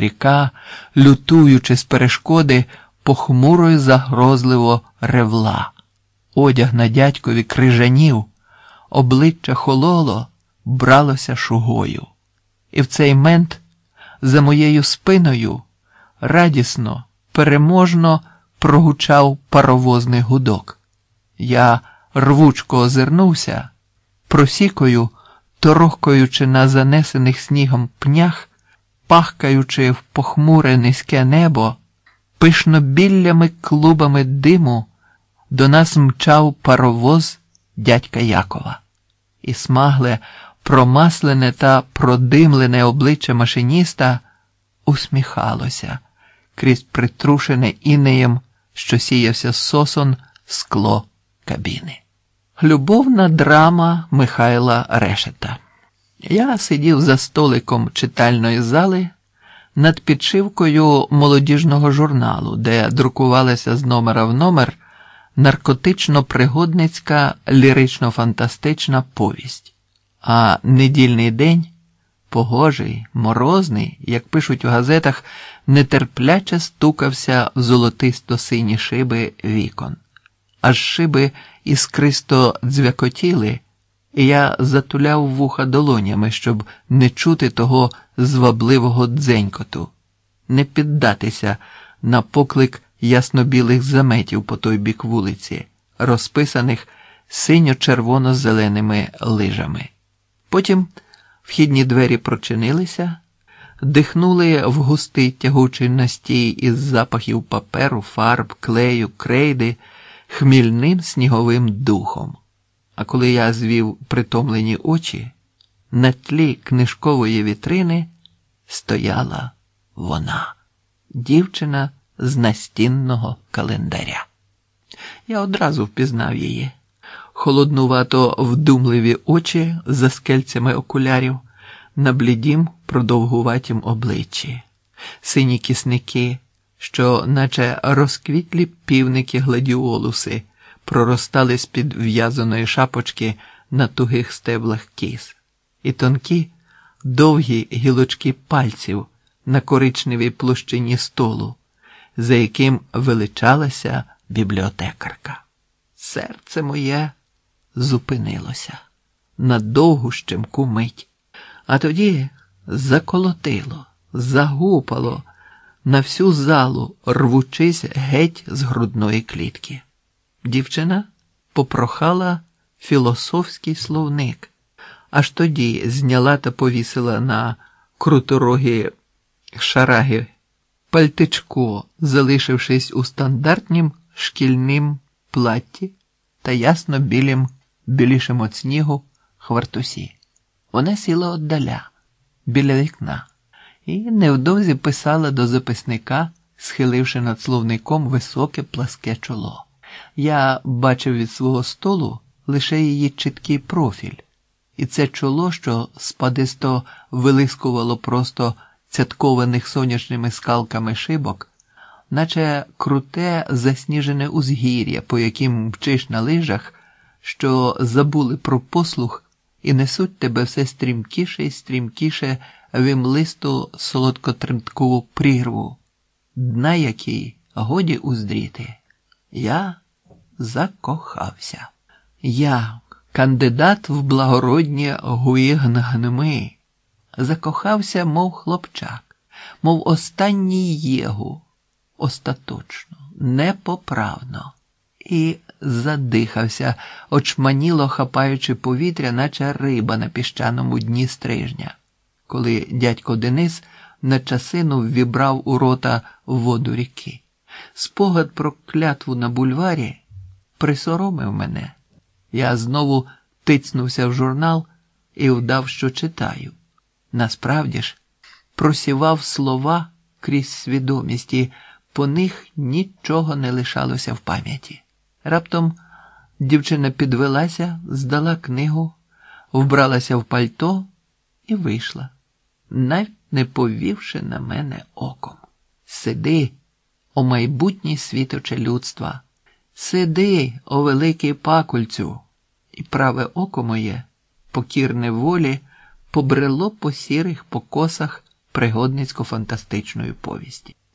Ріка, лютуючи з перешкоди, похмуро й загрозливо ревла. Одяг на дядькові крижанів, обличчя хололо, бралося шугою. І в цей мент за моєю спиною радісно, переможно прогучав паровозний гудок. Я рвучко озирнувся, просікою, торохкаючи на занесених снігом пнях, пахкаючи в похмуре низьке небо, пишнобіллями клубами диму до нас мчав паровоз дядька Якова. І смагле, промаслене та продимлене обличчя машиніста усміхалося крізь притрушене інеєм, що сіявся сосон скло кабіни. Любовна драма Михайла Решета. Я сидів за столиком читальної зали над підшивкою молодіжного журналу, де друкувалася з номера в номер наркотично-пригодницька лірично-фантастична повість. А недільний день погожий, морозний, як пишуть у газетах, нетерпляче стукався в золотисто сині шиби вікон. Аж шиби іскристо дзвякотіли, і я затуляв вуха долонями, щоб не чути того звабливого дзенькоту, не піддатися на поклик ясно-білих заметів по той бік вулиці, розписаних синьо-червоно-зеленими лижами. Потім вхідні двері прочинилися, дихнули в густий тягучий настій із запахів паперу, фарб, клею, крейди, хмільним сніговим духом. А коли я звів притомлені очі, на тлі книжкової вітрини стояла вона, дівчина з настінного календаря. Я одразу впізнав її. Холоднувато вдумливі очі за скельцями окулярів, на блідім, продовгуватім обличчі, сині кісники, що, наче розквітлі півники гладіолуси, проростали з-під в'язаної шапочки на тугих стеблах кіз, і тонкі, довгі гілочки пальців на коричневій площині столу, за яким величалася бібліотекарка. Серце моє зупинилося на довгу щемку мить, а тоді заколотило, загупало на всю залу, рвучись геть з грудної клітки. Дівчина попрохала філософський словник, аж тоді зняла та повісила на круторогі шараги пальтичко, залишившись у стандартнім шкільним платті та ясно білім, білішим от снігу хвартусі. Вона сіла отдаля, біля вікна, і невдовзі писала до записника, схиливши над словником високе пласке чоло. Я бачив від свого столу лише її чіткий профіль, і це чоло, що спадисто вилискувало просто цяткованих сонячними скалками шибок, наче круте засніжене узгір'я, по яким мчиш на лижах, що забули про послух і несуть тебе все стрімкіше і стрімкіше в імлисту солодкотремткову прірву, дна якій годі уздріти. Я закохався. Я, кандидат в благородні гуїгнгнми, закохався, мов хлопчак, мов останній єгу, остаточно, непоправно, і задихався, очманіло хапаючи повітря, наче риба на піщаному дні стрижня, коли дядько Денис на часину ввібрав у рота воду ріки. Спогад про клятву на бульварі присоромив мене. Я знову тицнувся в журнал і вдав, що читаю. Насправді ж, просівав слова крізь свідомість, і по них нічого не лишалося в пам'яті. Раптом дівчина підвелася, здала книгу, вбралася в пальто і вийшла, навіть не повівши на мене оком. Сиди, о майбутній світоче людства, сиди, о великий пакульцю, і праве око моє, покірне волі побрело по сірих покосах пригодницько-фантастичної повісті.